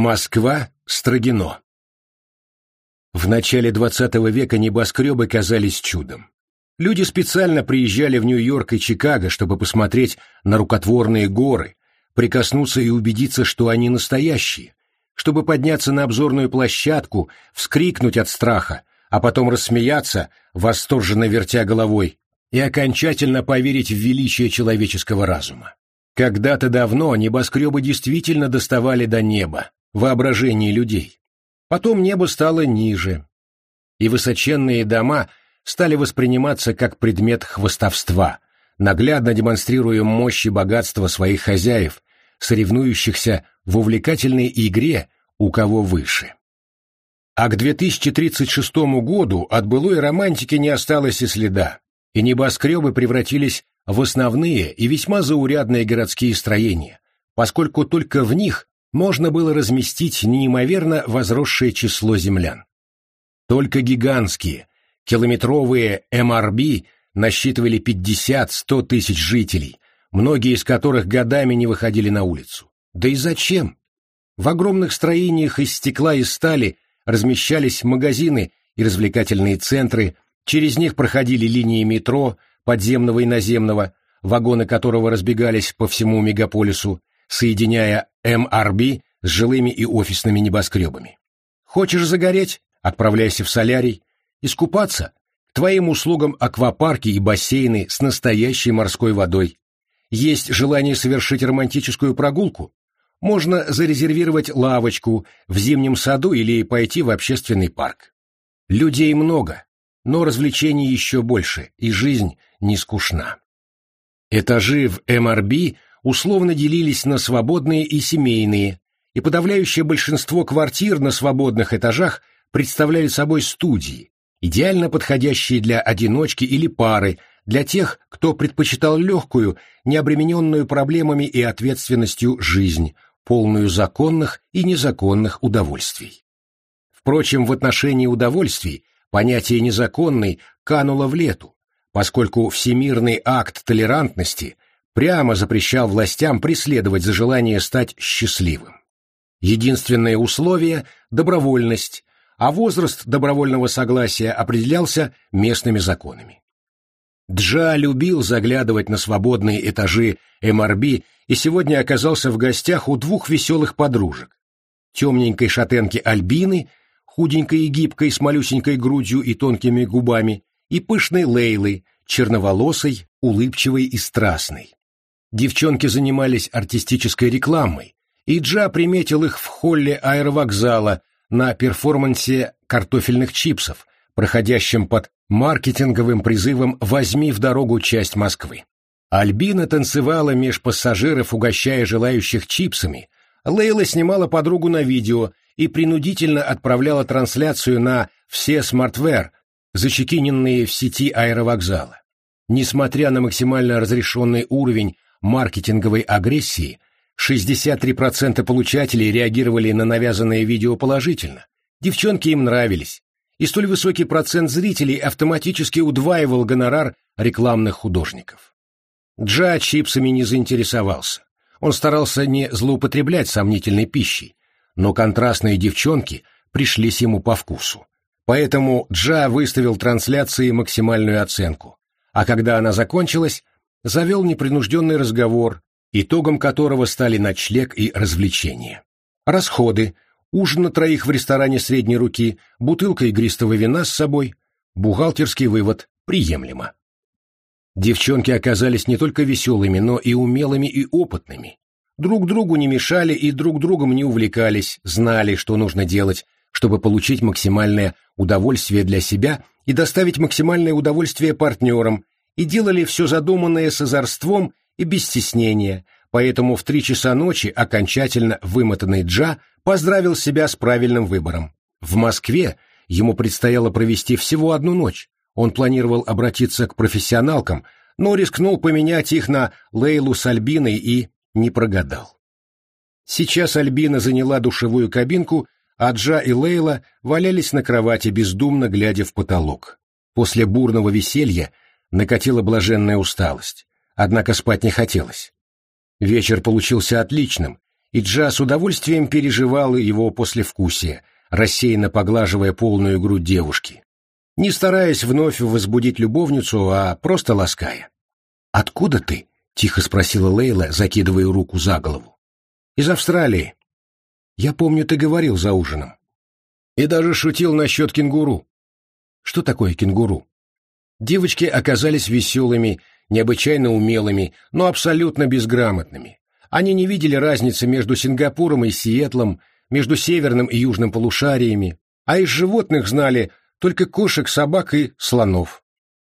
Москва, Строгино. В начале XX века небоскребы казались чудом. Люди специально приезжали в Нью-Йорк и Чикаго, чтобы посмотреть на рукотворные горы, прикоснуться и убедиться, что они настоящие, чтобы подняться на обзорную площадку, вскрикнуть от страха, а потом рассмеяться, восторженно вертя головой, и окончательно поверить в величие человеческого разума. Когда-то давно небоскребы действительно доставали до неба, воображении людей. Потом небо стало ниже, и высоченные дома стали восприниматься как предмет хвостовства, наглядно демонстрируя мощь и богатство своих хозяев, соревнующихся в увлекательной игре «У кого выше». А к 2036 году от былой романтики не осталось и следа, и небоскребы превратились в основные и весьма заурядные городские строения, поскольку только в них можно было разместить неимоверно возросшее число землян. Только гигантские, километровые МРБ насчитывали 50-100 тысяч жителей, многие из которых годами не выходили на улицу. Да и зачем? В огромных строениях из стекла и стали размещались магазины и развлекательные центры, через них проходили линии метро, подземного и наземного, вагоны которого разбегались по всему мегаполису, соединяя МРБ с жилыми и офисными небоскребами. Хочешь загореть? Отправляйся в солярий. Искупаться? К твоим услугам аквапарки и бассейны с настоящей морской водой. Есть желание совершить романтическую прогулку? Можно зарезервировать лавочку в зимнем саду или пойти в общественный парк. Людей много, но развлечений еще больше, и жизнь не скучна. Этажи в МРБ условно делились на свободные и семейные, и подавляющее большинство квартир на свободных этажах представляли собой студии, идеально подходящие для одиночки или пары, для тех, кто предпочитал легкую, необремененную проблемами и ответственностью жизнь, полную законных и незаконных удовольствий. Впрочем, в отношении удовольствий понятие «незаконный» кануло в лету, поскольку всемирный акт толерантности прямо запрещал властям преследовать за желание стать счастливым. Единственное условие – добровольность, а возраст добровольного согласия определялся местными законами. Джа любил заглядывать на свободные этажи МРБ и сегодня оказался в гостях у двух веселых подружек. Темненькой шатенки Альбины, худенькой и гибкой с малюсенькой грудью и тонкими губами, и пышной Лейлы, черноволосой, улыбчивой и страстной. Девчонки занимались артистической рекламой, и Джа приметил их в холле аэровокзала на перформансе картофельных чипсов, проходящем под маркетинговым призывом «Возьми в дорогу часть Москвы». Альбина танцевала меж пассажиров, угощая желающих чипсами, Лейла снимала подругу на видео и принудительно отправляла трансляцию на все смартвер, зачекиненные в сети аэровокзала. Несмотря на максимально разрешенный уровень маркетинговой агрессии 63% получателей реагировали на навязанное видео положительно. Девчонки им нравились. И столь высокий процент зрителей автоматически удваивал гонорар рекламных художников. Джа чипсами не заинтересовался. Он старался не злоупотреблять сомнительной пищей, но контрастные девчонки пришлись ему по вкусу. Поэтому Джа выставил трансляции максимальную оценку, а когда она закончилась, завел непринужденный разговор, итогом которого стали ночлег и развлечения. Расходы, ужин на троих в ресторане средней руки, бутылка игристого вина с собой, бухгалтерский вывод приемлемо. Девчонки оказались не только веселыми, но и умелыми и опытными. Друг другу не мешали и друг другом не увлекались, знали, что нужно делать, чтобы получить максимальное удовольствие для себя и доставить максимальное удовольствие партнерам, и делали все задуманное с озорством и без стеснения, поэтому в три часа ночи окончательно вымотанный Джа поздравил себя с правильным выбором. В Москве ему предстояло провести всего одну ночь. Он планировал обратиться к профессионалкам, но рискнул поменять их на Лейлу с Альбиной и не прогадал. Сейчас Альбина заняла душевую кабинку, а Джа и Лейла валялись на кровати, бездумно глядя в потолок. После бурного веселья накатила блаженная усталость, однако спать не хотелось. Вечер получился отличным, и Джа с удовольствием переживал его послевкусие, рассеянно поглаживая полную грудь девушки, не стараясь вновь возбудить любовницу, а просто лаская. «Откуда ты?» — тихо спросила Лейла, закидывая руку за голову. «Из Австралии. Я помню, ты говорил за ужином. И даже шутил насчет кенгуру». «Что такое кенгуру?» Девочки оказались веселыми, необычайно умелыми, но абсолютно безграмотными. Они не видели разницы между Сингапуром и Сиэтлом, между северным и южным полушариями, а из животных знали только кошек, собак и слонов.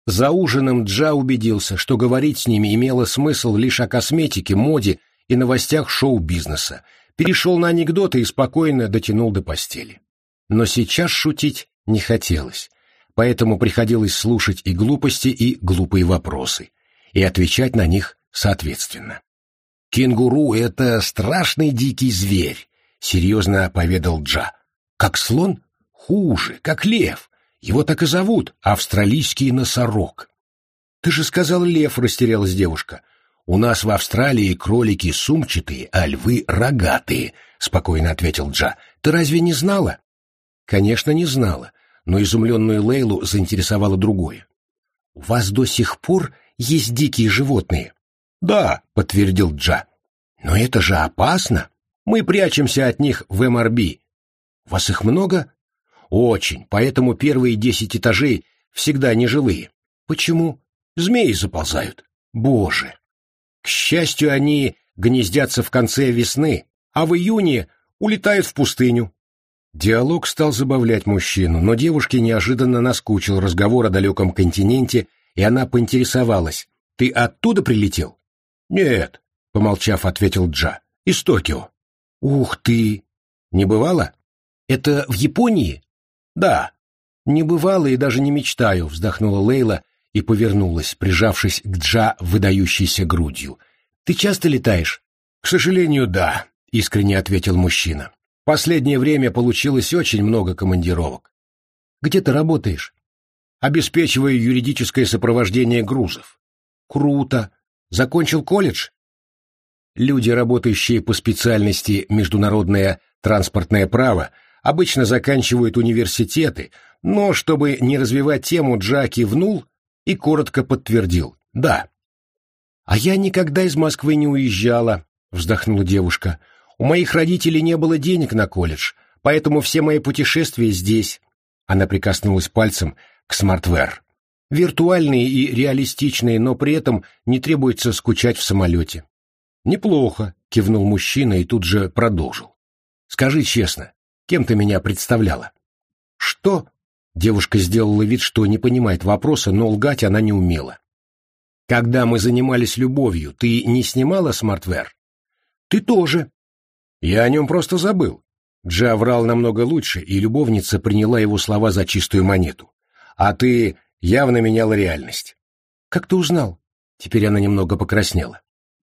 За ужином Джа убедился, что говорить с ними имело смысл лишь о косметике, моде и новостях шоу-бизнеса, перешел на анекдоты и спокойно дотянул до постели. Но сейчас шутить не хотелось, поэтому приходилось слушать и глупости, и глупые вопросы, и отвечать на них соответственно. «Кенгуру — это страшный дикий зверь», — серьезно поведал Джа. «Как слон? Хуже, как лев. Его так и зовут — австралийский носорог». «Ты же сказал лев», — растерялась девушка. «У нас в Австралии кролики сумчатые, а львы рогатые», — спокойно ответил Джа. «Ты разве не знала?» Конечно, не знала, но изумленную Лейлу заинтересовало другое. «У вас до сих пор есть дикие животные?» «Да», — подтвердил Джа. «Но это же опасно. Мы прячемся от них в МРБ. Вас их много?» «Очень, поэтому первые десять этажей всегда нежилые. Почему? Змеи заползают. Боже!» К счастью, они гнездятся в конце весны, а в июне улетают в пустыню. Диалог стал забавлять мужчину, но девушке неожиданно наскучил разговор о далеком континенте, и она поинтересовалась. «Ты оттуда прилетел?» «Нет», — помолчав, ответил Джа. «Из Токио». «Ух ты! Не бывало? Это в Японии?» «Да». «Не бывало и даже не мечтаю», — вздохнула Лейла и повернулась, прижавшись к Джа выдающейся грудью. «Ты часто летаешь?» «К сожалению, да», — искренне ответил мужчина. «Последнее время получилось очень много командировок». «Где ты работаешь?» «Обеспечиваю юридическое сопровождение грузов». «Круто. Закончил колледж? Люди, работающие по специальности международное транспортное право, обычно заканчивают университеты, но, чтобы не развивать тему, Джа кивнул и коротко подтвердил «да». «А я никогда из Москвы не уезжала», — вздохнула девушка. «У моих родителей не было денег на колледж, поэтому все мои путешествия здесь». Она прикоснулась пальцем к смартвер виртуальные и реалистичные, но при этом не требуется скучать в самолете. «Неплохо», — кивнул мужчина и тут же продолжил. «Скажи честно, кем ты меня представляла?» «Что?» — девушка сделала вид, что не понимает вопроса, но лгать она не умела. «Когда мы занимались любовью, ты не снимала смартвер?» «Ты тоже». «Я о нем просто забыл». Джа врал намного лучше, и любовница приняла его слова за чистую монету. «А ты явно меняла реальность. «Как ты узнал?» Теперь она немного покраснела.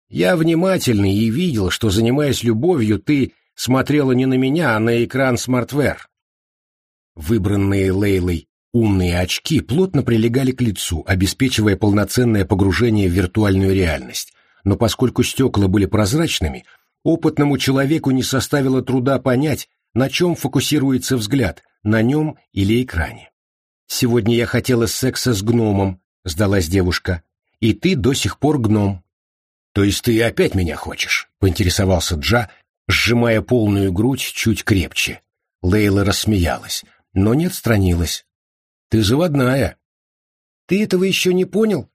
«Я внимательный и видел, что, занимаясь любовью, ты смотрела не на меня, а на экран смартвер». Выбранные Лейлой умные очки плотно прилегали к лицу, обеспечивая полноценное погружение в виртуальную реальность. Но поскольку стекла были прозрачными, опытному человеку не составило труда понять, на чем фокусируется взгляд, на нем или экране. «Сегодня я хотела секса с гномом», — сдалась девушка. «И ты до сих пор гном». «То есть ты опять меня хочешь?» — поинтересовался Джа, сжимая полную грудь чуть крепче. Лейла рассмеялась, но не отстранилась. «Ты заводная». «Ты этого еще не понял?»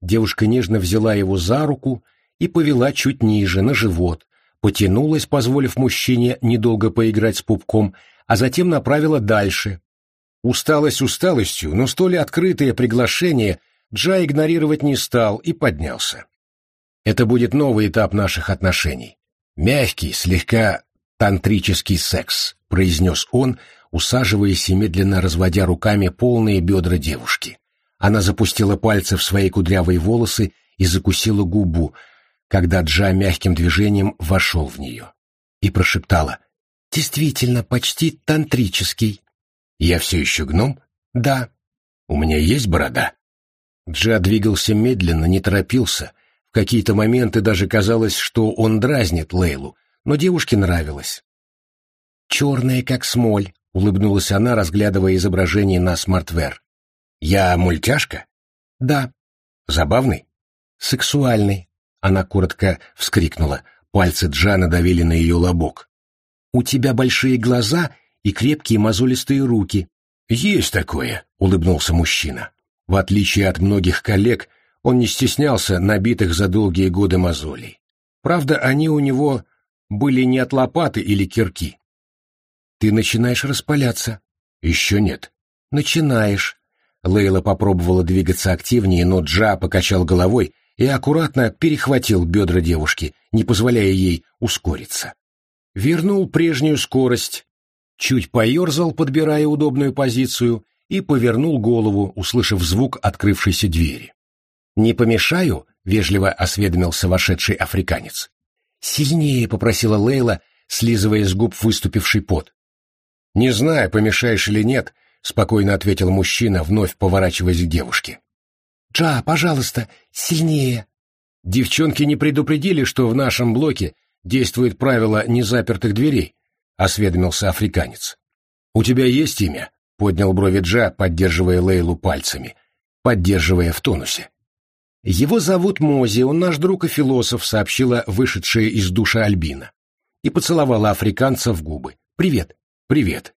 Девушка нежно взяла его за руку и повела чуть ниже, на живот, потянулась, позволив мужчине недолго поиграть с пупком, а затем направила дальше, Усталость усталостью, но столь открытое приглашение Джа игнорировать не стал и поднялся. Это будет новый этап наших отношений. Мягкий, слегка тантрический секс, произнес он, усаживаясь и медленно разводя руками полные бедра девушки. Она запустила пальцы в свои кудрявые волосы и закусила губу, когда Джа мягким движением вошел в нее. И прошептала «Действительно, почти тантрический». «Я все еще гном?» «Да». «У меня есть борода?» Джа двигался медленно, не торопился. В какие-то моменты даже казалось, что он дразнит Лейлу, но девушке нравилось. «Черная, как смоль», — улыбнулась она, разглядывая изображение на смартвер. «Я мультяшка?» «Да». «Забавный?» «Сексуальный», — она коротко вскрикнула. Пальцы Джана давили на ее лобок. «У тебя большие глаза и крепкие мозолистые руки». «Есть такое», — улыбнулся мужчина. В отличие от многих коллег, он не стеснялся набитых за долгие годы мозолей. Правда, они у него были не от лопаты или кирки. «Ты начинаешь распаляться». «Еще нет». «Начинаешь». Лейла попробовала двигаться активнее, но Джа покачал головой и аккуратно перехватил бедра девушки, не позволяя ей ускориться. Вернул прежнюю скорость, чуть поерзал, подбирая удобную позицию, и повернул голову, услышав звук открывшейся двери. «Не помешаю?» — вежливо осведомился вошедший африканец. «Сильнее», — попросила Лейла, слизывая с губ выступивший пот. «Не знаю, помешаешь или нет», — спокойно ответил мужчина, вновь поворачиваясь к девушке. «Джа, пожалуйста, сильнее!» «Девчонки не предупредили, что в нашем блоке действует правило незапертых дверей», — осведомился африканец. «У тебя есть имя?» — поднял брови Джа, поддерживая Лейлу пальцами, поддерживая в тонусе. «Его зовут Мози, он наш друг и философ», — сообщила вышедшая из душа Альбина. И поцеловала африканца в губы. «Привет». «Привет».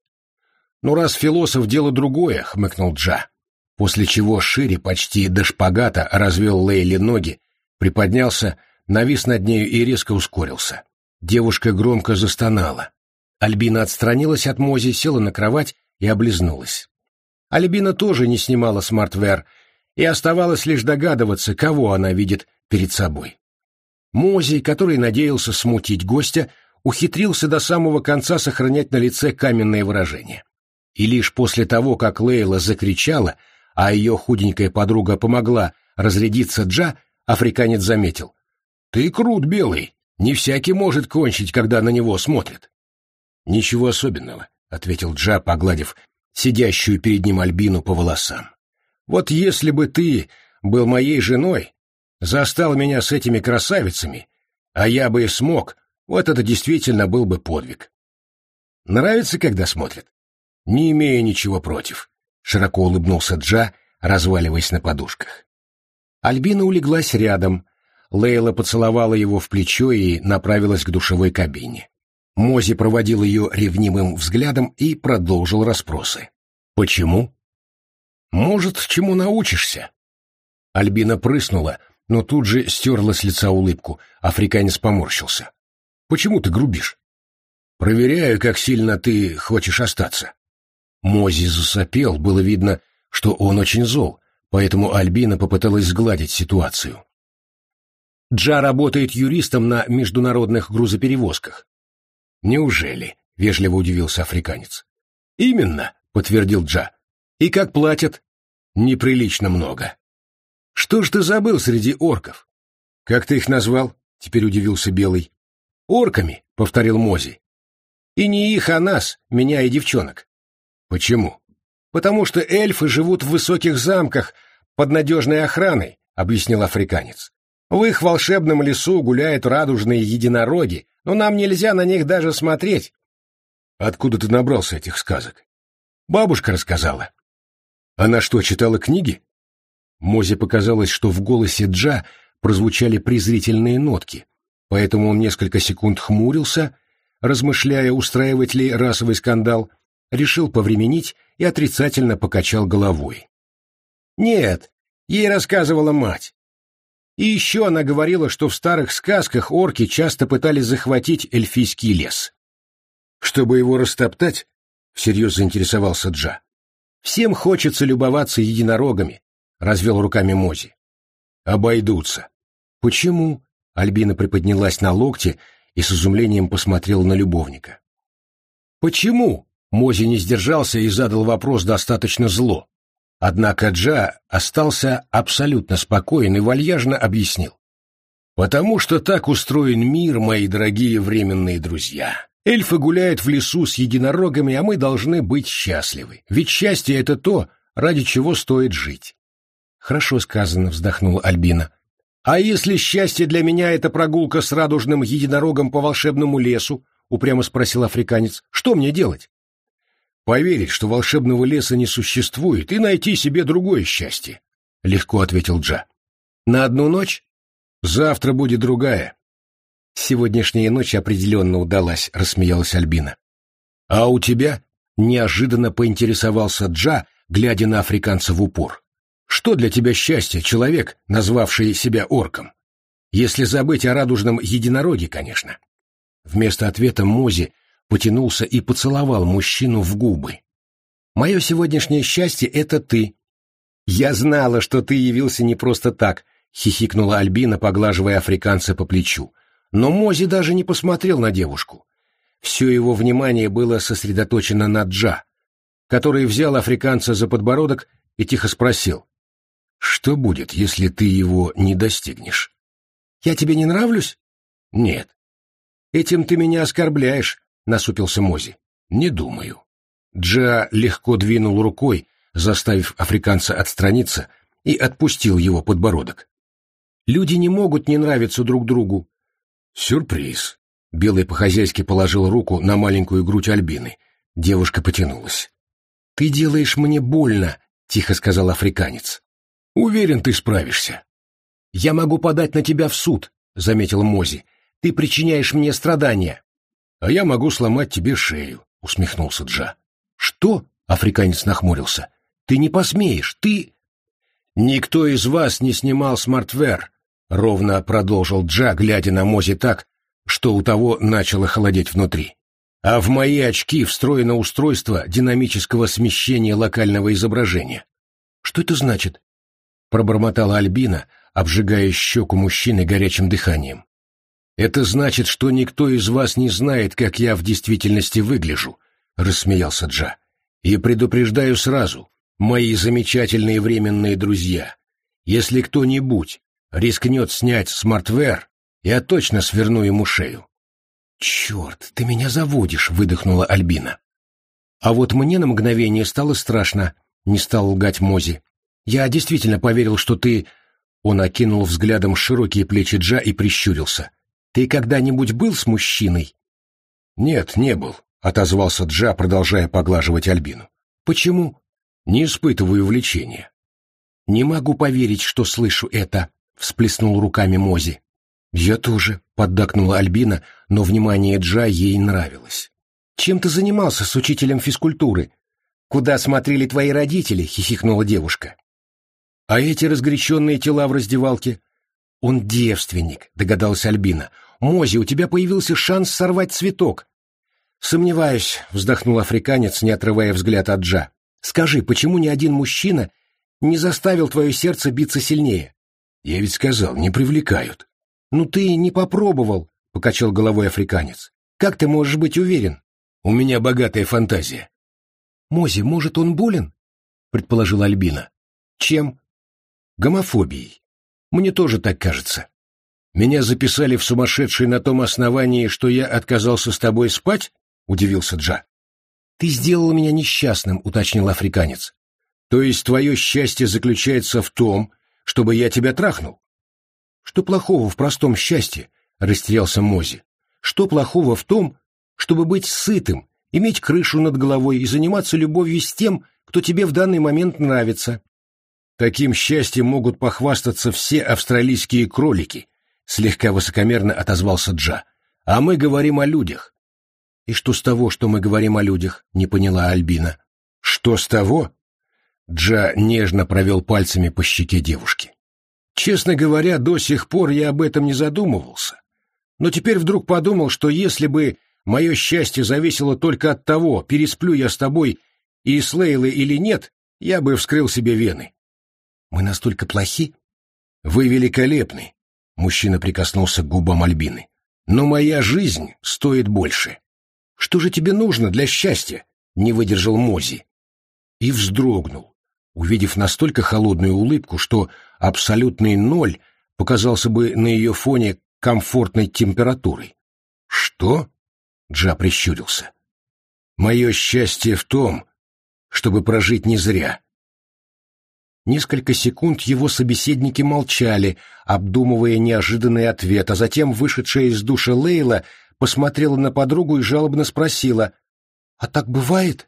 «Ну, раз философ, дело другое», — хмыкнул Джа после чего шире почти до шпагата развел Лейле ноги, приподнялся, навис над нею и резко ускорился. Девушка громко застонала. Альбина отстранилась от Мози, села на кровать и облизнулась. Альбина тоже не снимала смартвер, и оставалось лишь догадываться, кого она видит перед собой. Мози, который надеялся смутить гостя, ухитрился до самого конца сохранять на лице каменное выражение. И лишь после того, как Лейла закричала, а ее худенькая подруга помогла разрядиться Джа, африканец заметил. «Ты крут, белый. Не всякий может кончить, когда на него смотрят». «Ничего особенного», — ответил Джа, погладив сидящую перед ним Альбину по волосам. «Вот если бы ты был моей женой, застал меня с этими красавицами, а я бы и смог, вот это действительно был бы подвиг. Нравится, когда смотрят? Не имею ничего против широко улыбнулся Джа, разваливаясь на подушках. Альбина улеглась рядом. Лейла поцеловала его в плечо и направилась к душевой кабине. Мози проводил ее ревнимым взглядом и продолжил расспросы. «Почему?» «Может, чему научишься?» Альбина прыснула, но тут же стерла с лица улыбку. Африканец поморщился. «Почему ты грубишь?» «Проверяю, как сильно ты хочешь остаться». Мози засопел, было видно, что он очень зол, поэтому Альбина попыталась сгладить ситуацию. Джа работает юристом на международных грузоперевозках. «Неужели?» — вежливо удивился африканец. «Именно», — подтвердил Джа. «И как платят?» «Неприлично много». «Что ж ты забыл среди орков?» «Как ты их назвал?» — теперь удивился Белый. «Орками», — повторил Мози. «И не их, а нас, меня и девчонок. Почему? Потому что эльфы живут в высоких замках под надежной охраной, объяснил африканец. В их волшебном лесу гуляют радужные единороги, но нам нельзя на них даже смотреть. Откуда ты набрался этих сказок? Бабушка рассказала. Она что, читала книги? Мозе показалось, что в голосе Джа прозвучали презрительные нотки, поэтому он несколько секунд хмурился, размышляя, устраивать ли расовый скандал, решил повременить и отрицательно покачал головой. «Нет, ей рассказывала мать. И еще она говорила, что в старых сказках орки часто пытались захватить эльфийский лес. Чтобы его растоптать, всерьез заинтересовался Джа. Всем хочется любоваться единорогами, развел руками Мози. Обойдутся. Почему? Альбина приподнялась на локте и с изумлением посмотрела на любовника. Почему? Мози не сдержался и задал вопрос достаточно зло. Однако Джа остался абсолютно спокоен и вальяжно объяснил. «Потому что так устроен мир, мои дорогие временные друзья. Эльфы гуляют в лесу с единорогами, а мы должны быть счастливы. Ведь счастье — это то, ради чего стоит жить». «Хорошо сказано», — вздохнула Альбина. «А если счастье для меня — это прогулка с радужным единорогом по волшебному лесу?» — упрямо спросил африканец. «Что мне делать?» «Поверить, что волшебного леса не существует, и найти себе другое счастье», — легко ответил Джа. «На одну ночь? Завтра будет другая». «Сегодняшняя ночь определенно удалась», — рассмеялась Альбина. «А у тебя?» — неожиданно поинтересовался Джа, глядя на африканца в упор. Что для тебя счастье, человек, назвавший себя орком? Если забыть о радужном единороге, конечно. Вместо ответа Мози потянулся и поцеловал мужчину в губы. «Мое сегодняшнее счастье — это ты». «Я знала, что ты явился не просто так», — хихикнула Альбина, поглаживая африканца по плечу. Но Мози даже не посмотрел на девушку. Все его внимание было сосредоточено на Джа, который взял африканца за подбородок и тихо спросил. Что будет, если ты его не достигнешь? Я тебе не нравлюсь? Нет. Этим ты меня оскорбляешь, насупился Мози. Не думаю. Джа легко двинул рукой, заставив африканца отстраниться, и отпустил его подбородок. Люди не могут не нравиться друг другу. Сюрприз. Белый по-хозяйски положил руку на маленькую грудь Альбины. Девушка потянулась. «Ты делаешь мне больно», — тихо сказал африканец. Уверен, ты справишься. Я могу подать на тебя в суд, заметил Мози. Ты причиняешь мне страдания. А я могу сломать тебе шею, усмехнулся Джа. Что? Африканец нахмурился. Ты не посмеешь, ты... Никто из вас не снимал смартвер, ровно продолжил Джа, глядя на Мози так, что у того начало холодеть внутри. А в мои очки встроено устройство динамического смещения локального изображения. Что это значит? пробормотала Альбина, обжигая щеку мужчины горячим дыханием. «Это значит, что никто из вас не знает, как я в действительности выгляжу», — рассмеялся Джа. «И предупреждаю сразу, мои замечательные временные друзья, если кто-нибудь рискнет снять смартвер, я точно сверну ему шею». «Черт, ты меня заводишь», — выдохнула Альбина. «А вот мне на мгновение стало страшно», — не стал лгать Мози. Я действительно поверил, что ты...» Он окинул взглядом широкие плечи Джа и прищурился. «Ты когда-нибудь был с мужчиной?» «Нет, не был», — отозвался Джа, продолжая поглаживать Альбину. «Почему?» «Не испытываю влечения». «Не могу поверить, что слышу это», — всплеснул руками Мози. «Я тоже», — поддакнула Альбина, но внимание Джа ей нравилось. «Чем ты занимался с учителем физкультуры?» «Куда смотрели твои родители?» — хихикнула девушка. А эти разгоряченные тела в раздевалке? Он девственник, догадалась Альбина. Мози, у тебя появился шанс сорвать цветок. Сомневаюсь, вздохнул африканец, не отрывая взгляд от Джа. Скажи, почему ни один мужчина не заставил твое сердце биться сильнее? Я ведь сказал, не привлекают. Ну ты не попробовал, покачал головой африканец. Как ты можешь быть уверен? У меня богатая фантазия. Мози, может, он болен? предположила Альбина. Чем? гомофобией. Мне тоже так кажется. Меня записали в сумасшедший на том основании, что я отказался с тобой спать? Удивился Джа. Ты сделал меня несчастным, уточнил африканец. То есть твое счастье заключается в том, чтобы я тебя трахнул? Что плохого в простом счастье? Растерялся Мози. Что плохого в том, чтобы быть сытым, иметь крышу над головой и заниматься любовью с тем, кто тебе в данный момент нравится? Таким счастьем могут похвастаться все австралийские кролики, слегка высокомерно отозвался Джа. А мы говорим о людях. И что с того, что мы говорим о людях, не поняла Альбина. Что с того? Джа нежно провел пальцами по щеке девушки. Честно говоря, до сих пор я об этом не задумывался. Но теперь вдруг подумал, что если бы мое счастье зависело только от того, пересплю я с тобой и с Лейлой или нет, я бы вскрыл себе вены. Мы настолько плохи? Вы великолепны, мужчина прикоснулся к губам Альбины. Но моя жизнь стоит больше. Что же тебе нужно для счастья? Не выдержал Мози. И вздрогнул, увидев настолько холодную улыбку, что абсолютный ноль показался бы на ее фоне комфортной температурой. «Что?» — Джа прищурился. «Мое счастье в том, чтобы прожить не зря, Несколько секунд его собеседники молчали, обдумывая неожиданный ответ, а затем вышедшая из душа Лейла посмотрела на подругу и жалобно спросила, «А так бывает?»